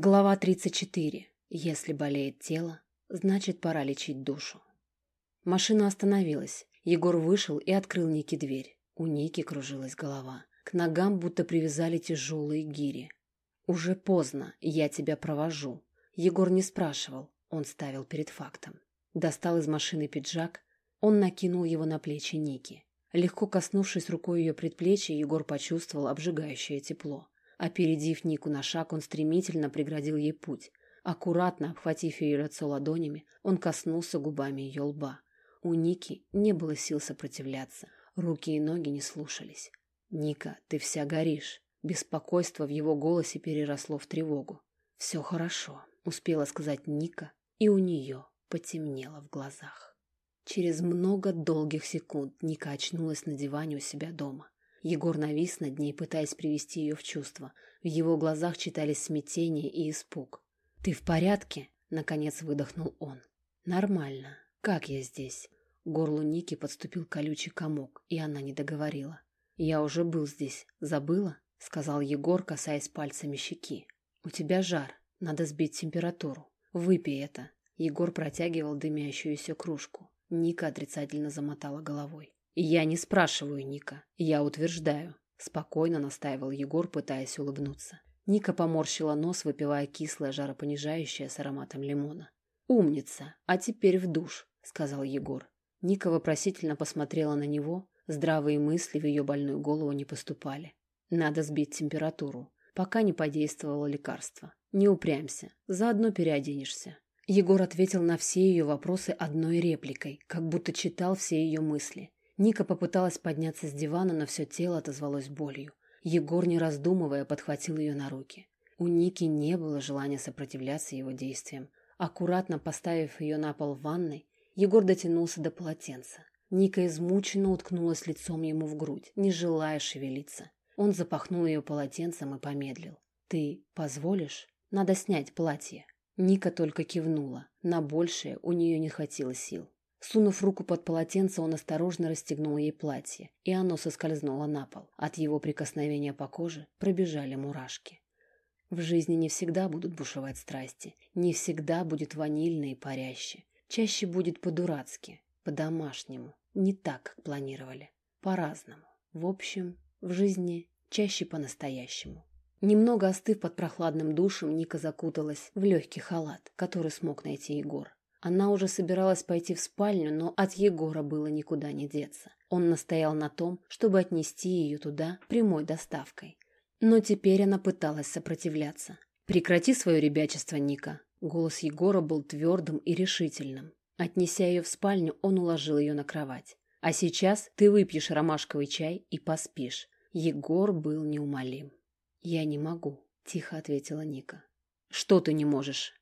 Глава 34. Если болеет тело, значит пора лечить душу. Машина остановилась. Егор вышел и открыл Нике дверь. У Ники кружилась голова. К ногам будто привязали тяжелые гири. «Уже поздно, я тебя провожу». Егор не спрашивал, он ставил перед фактом. Достал из машины пиджак, он накинул его на плечи Ники. Легко коснувшись рукой ее предплечья, Егор почувствовал обжигающее тепло. Опередив Нику на шаг, он стремительно преградил ей путь. Аккуратно обхватив ее лицо ладонями, он коснулся губами ее лба. У Ники не было сил сопротивляться. Руки и ноги не слушались. «Ника, ты вся горишь». Беспокойство в его голосе переросло в тревогу. «Все хорошо», — успела сказать Ника, и у нее потемнело в глазах. Через много долгих секунд Ника очнулась на диване у себя дома. Егор навис над ней, пытаясь привести ее в чувство. В его глазах читались смятение и испуг. «Ты в порядке?» — наконец выдохнул он. «Нормально. Как я здесь?» Горлу Ники подступил колючий комок, и она не договорила. «Я уже был здесь. Забыла?» — сказал Егор, касаясь пальцами щеки. «У тебя жар. Надо сбить температуру. Выпей это». Егор протягивал дымящуюся кружку. Ника отрицательно замотала головой. «Я не спрашиваю, Ника. Я утверждаю», — спокойно настаивал Егор, пытаясь улыбнуться. Ника поморщила нос, выпивая кислое жаропонижающее с ароматом лимона. «Умница! А теперь в душ», — сказал Егор. Ника вопросительно посмотрела на него. Здравые мысли в ее больную голову не поступали. «Надо сбить температуру, пока не подействовало лекарство. Не упрямься, заодно переоденешься». Егор ответил на все ее вопросы одной репликой, как будто читал все ее мысли. Ника попыталась подняться с дивана, но все тело отозвалось болью. Егор, не раздумывая, подхватил ее на руки. У Ники не было желания сопротивляться его действиям. Аккуратно поставив ее на пол в ванной, Егор дотянулся до полотенца. Ника измученно уткнулась лицом ему в грудь, не желая шевелиться. Он запахнул ее полотенцем и помедлил. «Ты позволишь? Надо снять платье». Ника только кивнула. На большее у нее не хватило сил. Сунув руку под полотенце, он осторожно расстегнул ей платье, и оно соскользнуло на пол. От его прикосновения по коже пробежали мурашки. В жизни не всегда будут бушевать страсти, не всегда будет ванильно и паряще. Чаще будет по-дурацки, по-домашнему, не так, как планировали, по-разному. В общем, в жизни чаще по-настоящему. Немного остыв под прохладным душем, Ника закуталась в легкий халат, который смог найти Егор. Она уже собиралась пойти в спальню, но от Егора было никуда не деться. Он настоял на том, чтобы отнести ее туда прямой доставкой. Но теперь она пыталась сопротивляться. «Прекрати свое ребячество, Ника!» Голос Егора был твердым и решительным. Отнеся ее в спальню, он уложил ее на кровать. «А сейчас ты выпьешь ромашковый чай и поспишь». Егор был неумолим. «Я не могу», — тихо ответила Ника. «Что ты не можешь?»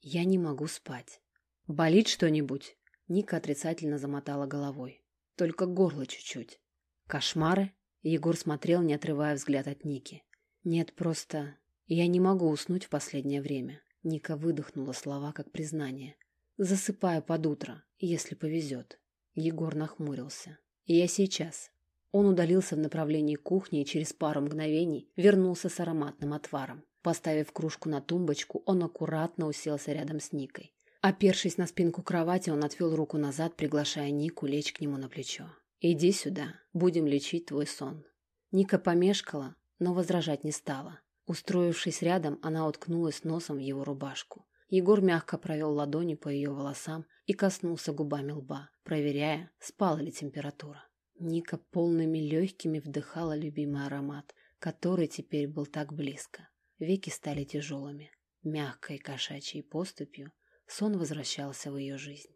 «Я не могу спать». «Болит что-нибудь?» Ника отрицательно замотала головой. «Только горло чуть-чуть». «Кошмары?» Егор смотрел, не отрывая взгляд от Ники. «Нет, просто... Я не могу уснуть в последнее время». Ника выдохнула слова как признание. «Засыпаю под утро, если повезет». Егор нахмурился. «Я сейчас». Он удалился в направлении кухни и через пару мгновений вернулся с ароматным отваром. Поставив кружку на тумбочку, он аккуратно уселся рядом с Никой. Опершись на спинку кровати, он отвел руку назад, приглашая Нику лечь к нему на плечо. «Иди сюда, будем лечить твой сон». Ника помешкала, но возражать не стала. Устроившись рядом, она уткнулась носом в его рубашку. Егор мягко провел ладони по ее волосам и коснулся губами лба, проверяя, спала ли температура. Ника полными легкими вдыхала любимый аромат, который теперь был так близко. Веки стали тяжелыми. Мягкой кошачьей поступью Сон возвращался в ее жизнь.